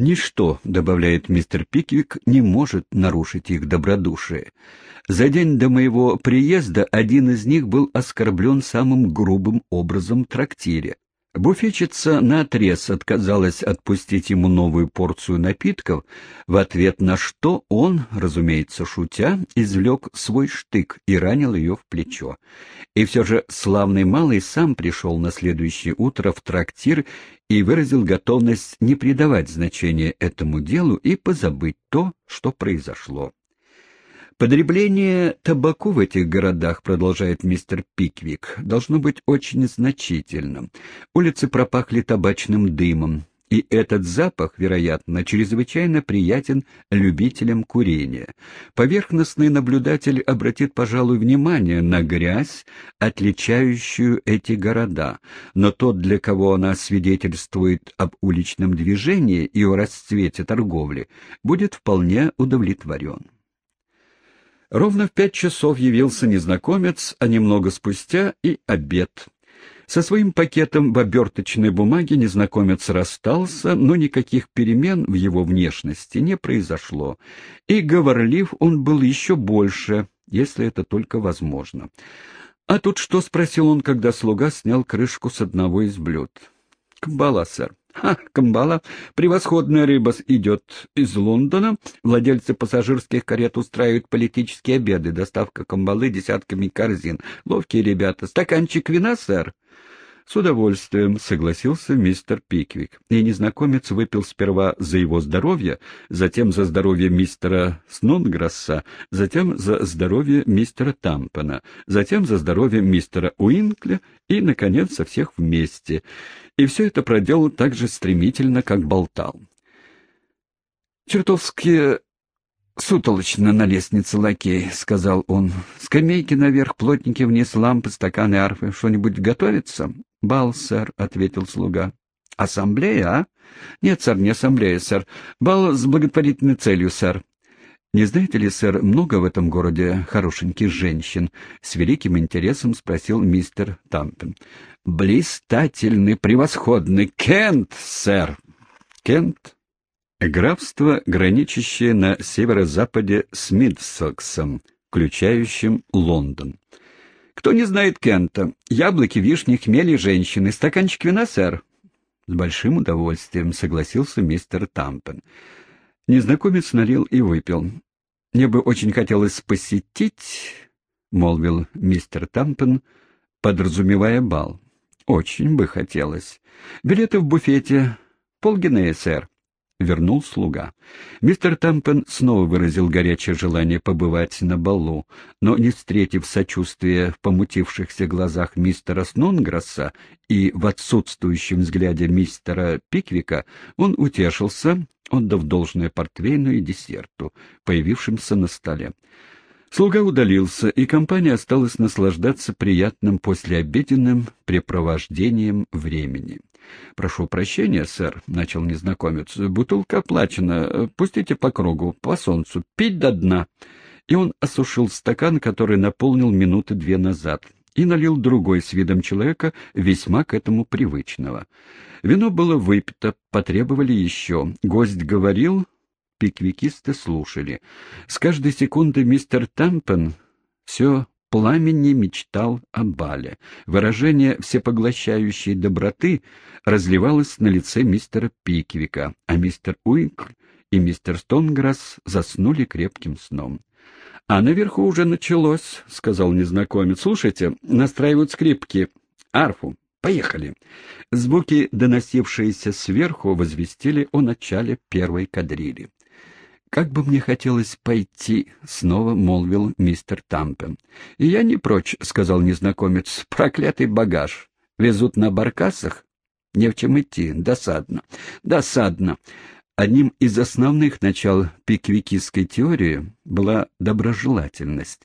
Ничто, добавляет мистер Пиквик, не может нарушить их добродушие. За день до моего приезда один из них был оскорблен самым грубым образом в трактире. Буфетчица наотрез отказалась отпустить ему новую порцию напитков, в ответ на что он, разумеется, шутя, извлек свой штык и ранил ее в плечо. И все же славный малый сам пришел на следующее утро в трактир и выразил готовность не придавать значения этому делу и позабыть то, что произошло. Подребление табаку в этих городах, продолжает мистер Пиквик, должно быть очень значительным. Улицы пропахли табачным дымом, и этот запах, вероятно, чрезвычайно приятен любителям курения. Поверхностный наблюдатель обратит, пожалуй, внимание на грязь, отличающую эти города, но тот, для кого она свидетельствует об уличном движении и о расцвете торговли, будет вполне удовлетворен. Ровно в пять часов явился незнакомец, а немного спустя и обед. Со своим пакетом в оберточной бумаге незнакомец расстался, но никаких перемен в его внешности не произошло, и говорлив он был еще больше, если это только возможно. «А тут что?» — спросил он, когда слуга снял крышку с одного из блюд. «Кбала, сэр». Ха, камбала. Превосходная рыба идет из Лондона. Владельцы пассажирских карет устраивают политические обеды. Доставка камбалы десятками корзин. Ловкие ребята. Стаканчик вина, сэр? С удовольствием согласился мистер Пиквик, и незнакомец выпил сперва за его здоровье, затем за здоровье мистера Снонграсса, затем за здоровье мистера Тампона, затем за здоровье мистера Уинкля и, наконец, со всех вместе. И все это проделал так же стремительно, как болтал. «Чертовски «Сутолочно на лестнице лакей», — сказал он. «Скамейки наверх, плотники вниз, лампы, стаканы, арфы. Что-нибудь готовится?» «Бал, сэр», — ответил слуга. «Ассамблея, а?» «Нет, сэр, не ассамблея, сэр. Бал с благотворительной целью, сэр». «Не знаете ли, сэр, много в этом городе хорошеньких женщин?» — с великим интересом спросил мистер Тампен. «Блистательный, превосходный Кент, сэр!» «Кент?» Графство, граничащее на северо-западе с Мидсоксом, включающим Лондон. Кто не знает Кента? Яблоки, вишни, хмели, женщины. Стаканчик вина, сэр? С большим удовольствием согласился мистер Тампен. Незнакомец налил и выпил. Мне бы очень хотелось посетить, — молвил мистер Тампен, подразумевая бал. Очень бы хотелось. Билеты в буфете. Полгинея, сэр вернул слуга. Мистер Тампен снова выразил горячее желание побывать на балу, но, не встретив сочувствия в помутившихся глазах мистера Снонграсса и в отсутствующем взгляде мистера Пиквика, он утешился, отдав должное портвейну и десерту, появившимся на столе. Слуга удалился, и компания осталась наслаждаться приятным послеобеденным препровождением времени. — Прошу прощения, сэр, — начал незнакомец. — Бутылка оплачена. Пустите по кругу, по солнцу. Пить до дна. И он осушил стакан, который наполнил минуты две назад, и налил другой с видом человека, весьма к этому привычного. Вино было выпито, потребовали еще. Гость говорил, пиквикисты слушали. С каждой секунды мистер Тампен все пламени мечтал о бале. Выражение всепоглощающей доброты разливалось на лице мистера Пиквика, а мистер Уинкл и мистер Стонграсс заснули крепким сном. — А наверху уже началось, — сказал незнакомец. — Слушайте, настраивают скрипки. Арфу. Поехали. Звуки, доносившиеся сверху, возвестили о начале первой кадрили. «Как бы мне хотелось пойти», — снова молвил мистер Тампен. «И я не прочь», — сказал незнакомец. «Проклятый багаж. Везут на баркасах? Не в чем идти. Досадно. Досадно». Одним из основных начал пиквикистской теории была доброжелательность,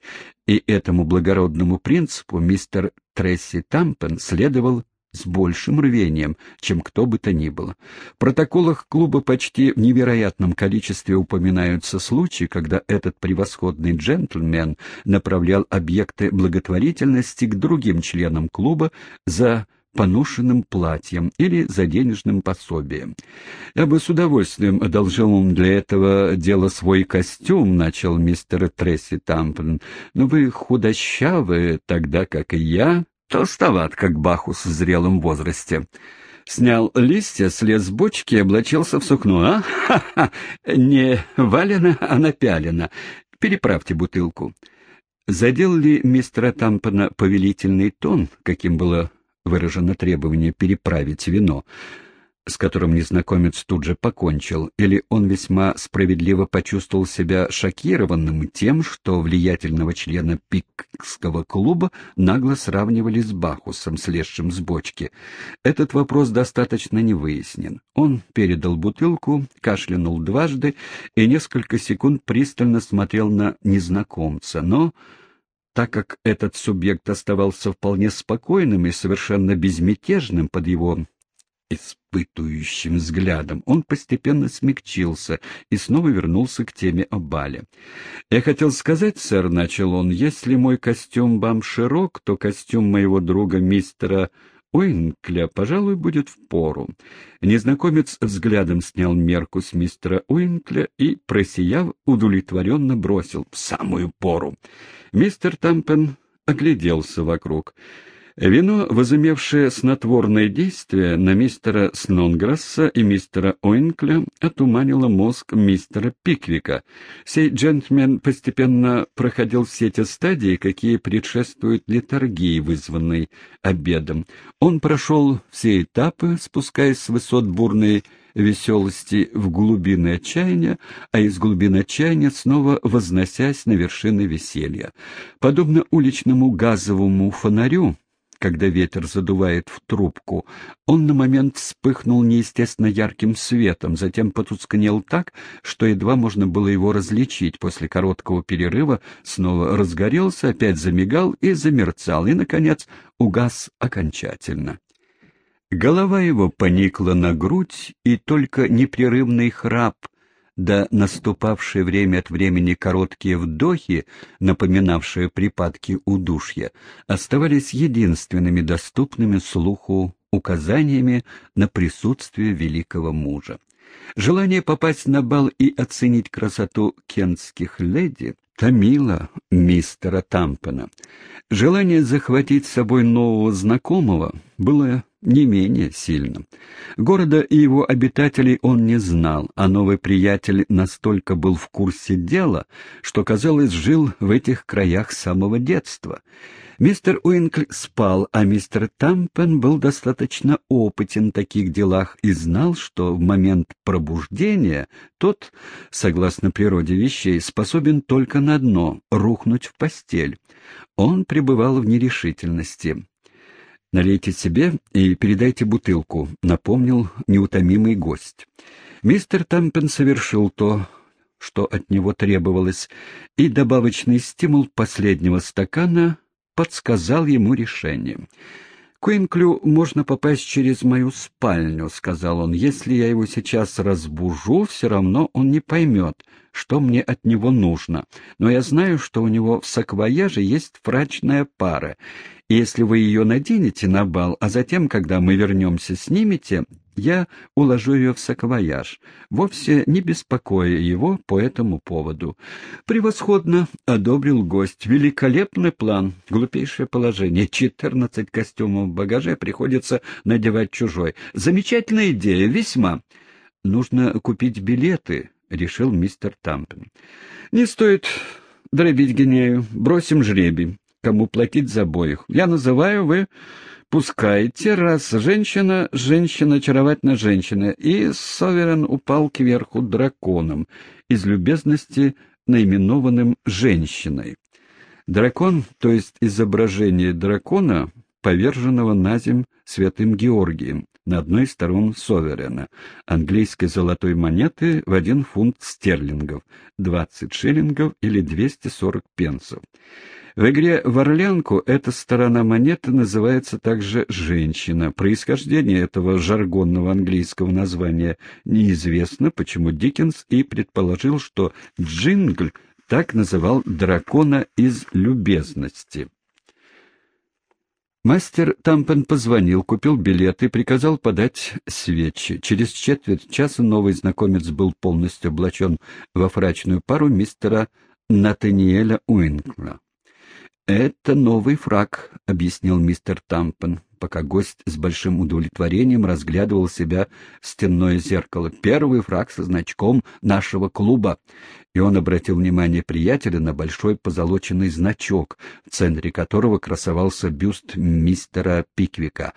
и этому благородному принципу мистер Тресси Тампен следовал с большим рвением, чем кто бы то ни было. В протоколах клуба почти в невероятном количестве упоминаются случаи, когда этот превосходный джентльмен направлял объекты благотворительности к другим членам клуба за поношенным платьем или за денежным пособием. «Я бы с удовольствием одолжил вам для этого дела свой костюм», — начал мистер Тресси Тампен, «но вы худощавы, тогда как и я, толстоват, как Бахус в зрелом возрасте». Снял листья, слез с бочки и облачился в сукно. А? Ха-ха! Не валено, а напялено. Переправьте бутылку. Задел ли мистера Тампона повелительный тон, каким было выражено требование переправить вино, с которым незнакомец тут же покончил, или он весьма справедливо почувствовал себя шокированным тем, что влиятельного члена Пикского клуба нагло сравнивали с Бахусом, слезшим с бочки. Этот вопрос достаточно не выяснен. Он передал бутылку, кашлянул дважды и несколько секунд пристально смотрел на незнакомца, но так как этот субъект оставался вполне спокойным и совершенно безмятежным под его испытующим взглядом, он постепенно смягчился и снова вернулся к теме о бале. «Я хотел сказать, сэр, — начал он, — если мой костюм вам широк, то костюм моего друга мистера Уинкля, пожалуй, будет в пору. Незнакомец взглядом снял мерку с мистера Уинкля и, просияв, удовлетворенно бросил в самую пору. Мистер Тампен огляделся вокруг. Вино, возымевшее снотворное действие на мистера Снонграсса и мистера Оинкля, отуманило мозг мистера Пиквика. Сей джентльмен постепенно проходил все те стадии, какие предшествуют литургии, вызванной обедом. Он прошел все этапы, спускаясь с высот бурной веселости в глубины отчаяния, а из глубин отчаяния снова возносясь на вершины веселья. Подобно уличному газовому фонарю, когда ветер задувает в трубку, он на момент вспыхнул неестественно ярким светом, затем потускнел так, что едва можно было его различить. После короткого перерыва снова разгорелся, опять замигал и замерцал, и, наконец, угас окончательно. Голова его поникла на грудь, и только непрерывный храп — да наступавшие время от времени короткие вдохи, напоминавшие припадки удушья, оставались единственными доступными слуху указаниями на присутствие великого мужа. Желание попасть на бал и оценить красоту кентских леди томило мистера Тампона. Желание захватить с собой нового знакомого было не менее сильным. Города и его обитателей он не знал, а новый приятель настолько был в курсе дела, что, казалось, жил в этих краях с самого детства. Мистер Уинкль спал, а мистер Тампен был достаточно опытен в таких делах и знал, что в момент пробуждения тот, согласно природе вещей, способен только на одно — рухнуть в постель. Он пребывал в нерешительности. «Налейте себе и передайте бутылку», — напомнил неутомимый гость. Мистер Тампен совершил то, что от него требовалось, и добавочный стимул последнего стакана подсказал ему решение. «Куинклю можно попасть через мою спальню», — сказал он. «Если я его сейчас разбужу, все равно он не поймет, что мне от него нужно. Но я знаю, что у него в саквояже есть фрачная пара, если вы ее наденете на бал, а затем, когда мы вернемся, снимете, я уложу ее в саквояж, вовсе не беспокоя его по этому поводу. Превосходно одобрил гость. Великолепный план. Глупейшее положение. Четырнадцать костюмов в багаже приходится надевать чужой. Замечательная идея, весьма. Нужно купить билеты, решил мистер Тампен. Не стоит дробить генею. Бросим жребий кому платить за обоих. Я называю, вы пускаете, раз женщина, женщина, очаровательная женщина, и Соверен упал кверху драконом, из любезности наименованным женщиной. Дракон, то есть изображение дракона, поверженного на земь святым Георгием, на одной из сторон Соверена, английской золотой монеты в один фунт стерлингов, 20 шиллингов или 240 пенсов. В игре в Орлянку эта сторона монеты называется также «женщина». Происхождение этого жаргонного английского названия неизвестно, почему Диккенс и предположил, что Джингль так называл дракона из любезности. Мастер Тампен позвонил, купил билеты и приказал подать свечи. Через четверть часа новый знакомец был полностью облачен во фрачную пару мистера Натаниэля Уинкла. «Это новый фраг», — объяснил мистер Тампен, пока гость с большим удовлетворением разглядывал себя в стенное зеркало. «Первый фраг со значком нашего клуба». И он обратил внимание приятеля на большой позолоченный значок, в центре которого красовался бюст мистера Пиквика,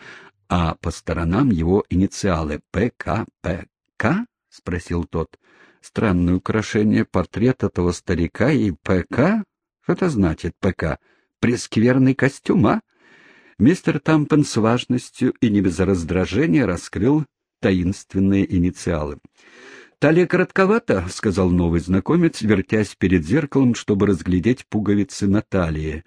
а по сторонам его инициалы «ПКПК?» — спросил тот. «Странное украшение, портрет этого старика и ПК? Что это значит, ПК?» Прескверный костюм, а? Мистер Тампен с важностью и не без раздражения раскрыл таинственные инициалы. «Талия коротковата», — сказал новый знакомец, вертясь перед зеркалом, чтобы разглядеть пуговицы на талии,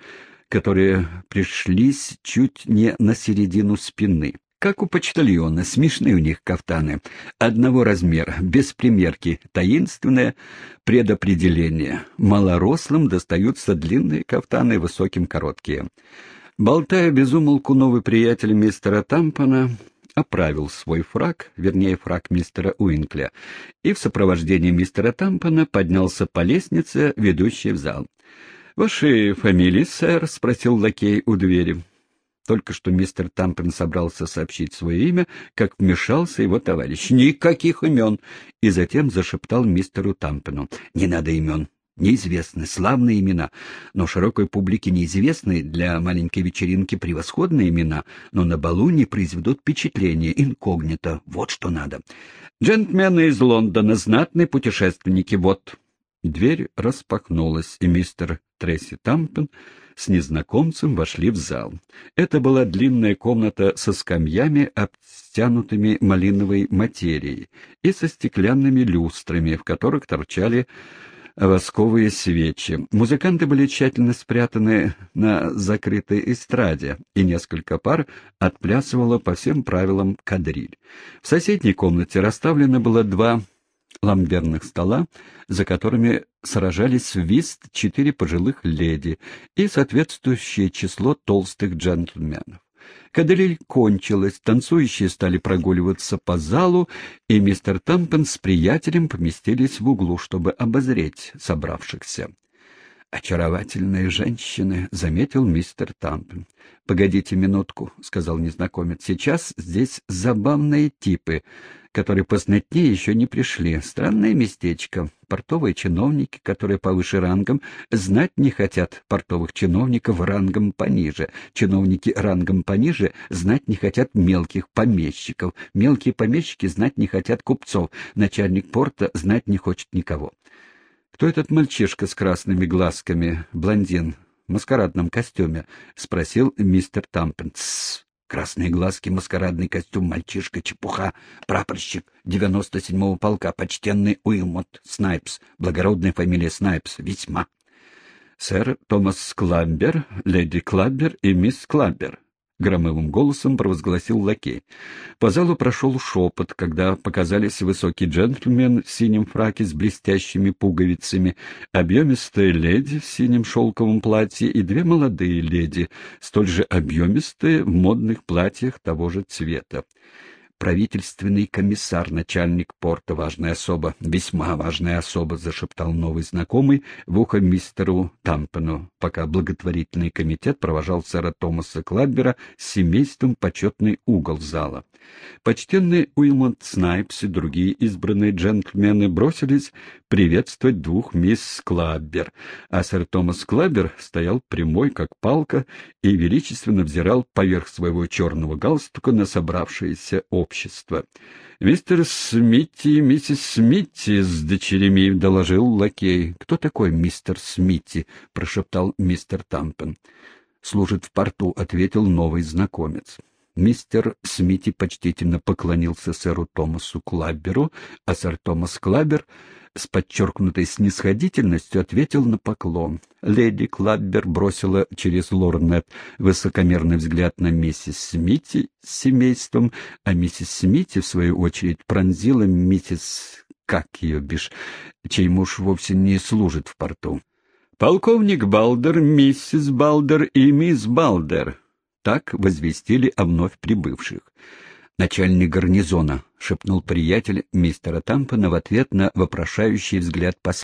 которые пришлись чуть не на середину спины. Как у почтальона, смешные у них кафтаны. Одного размера, без примерки, таинственное предопределение. Малорослым достаются длинные кафтаны, высоким короткие. Болтая без умолку, новый приятель мистера Тампона оправил свой фраг, вернее, фраг мистера Уинкля, и в сопровождении мистера Тампона поднялся по лестнице, ведущей в зал. «Ваши фамилии, сэр?» — спросил лакей у двери. Только что мистер Тампен собрался сообщить свое имя, как вмешался его товарищ. «Никаких имен!» И затем зашептал мистеру Тампену. «Не надо имен. Неизвестны, славные имена, но широкой публике неизвестны, для маленькой вечеринки превосходные имена, но на балу не произведут впечатления, инкогнито, вот что надо. Джентльмены из Лондона, знатные путешественники, вот». Дверь распахнулась, и мистер Тресси Тампен с незнакомцем вошли в зал. Это была длинная комната со скамьями, обтянутыми малиновой материей, и со стеклянными люстрами, в которых торчали восковые свечи. Музыканты были тщательно спрятаны на закрытой эстраде, и несколько пар отплясывало по всем правилам кадриль. В соседней комнате расставлено было два ламберных стола, за которыми сражались в вист четыре пожилых леди и соответствующее число толстых джентльменов. Кадриль кончилась, танцующие стали прогуливаться по залу, и мистер Тампен с приятелем поместились в углу, чтобы обозреть собравшихся. «Очаровательные женщины», — заметил мистер Тампен. «Погодите минутку», — сказал незнакомец. «Сейчас здесь забавные типы которые познатнее еще не пришли. Странное местечко. Портовые чиновники, которые повыше рангом, знать не хотят портовых чиновников рангом пониже. Чиновники рангом пониже знать не хотят мелких помещиков. Мелкие помещики знать не хотят купцов. Начальник порта знать не хочет никого. «Кто этот мальчишка с красными глазками, блондин, в маскарадном костюме?» — спросил мистер Тампен. Красные глазки, маскарадный костюм, мальчишка, чепуха, прапорщик 97-го полка, почтенный Уилмот Снайпс, благородная фамилия Снайпс, весьма. Сэр Томас Клаббер, леди Клаббер и мисс Клаббер. — громовым голосом провозгласил лакей. По залу прошел шепот, когда показались высокий джентльмен в синем фраке с блестящими пуговицами, объемистая леди в синем шелковом платье и две молодые леди, столь же объемистые в модных платьях того же цвета правительственный комиссар, начальник порта, важная особа, весьма важная особа, зашептал новый знакомый в ухо мистеру Тампену, пока благотворительный комитет провожал сэра Томаса Кладбера с семейством почетный угол зала. Почтенный Уилмонт Снайпс и другие избранные джентльмены бросились приветствовать двух мисс Клаббер, а сэр Томас Клаббер стоял прямой, как палка, и величественно взирал поверх своего черного галстука на собравшееся общество. «Мистер Смитти и миссис Смитти с дочерями», — доложил лакей. «Кто такой мистер Смитти?» — прошептал мистер Тампен. «Служит в порту», — ответил новый знакомец. Мистер Смити почтительно поклонился сэру Томасу Клабберу, а сэр Томас Клаббер с подчеркнутой снисходительностью ответил на поклон. Леди Клаббер бросила через лорнет высокомерный взгляд на миссис Смити с семейством, а миссис Смити, в свою очередь, пронзила миссис, как ее бишь, чей муж вовсе не служит в порту. «Полковник Балдер, миссис Балдер и мисс Балдер», Так возвестили о вновь прибывших. «Начальник гарнизона», — шепнул приятель мистера Тампона в ответ на вопрошающий взгляд посла.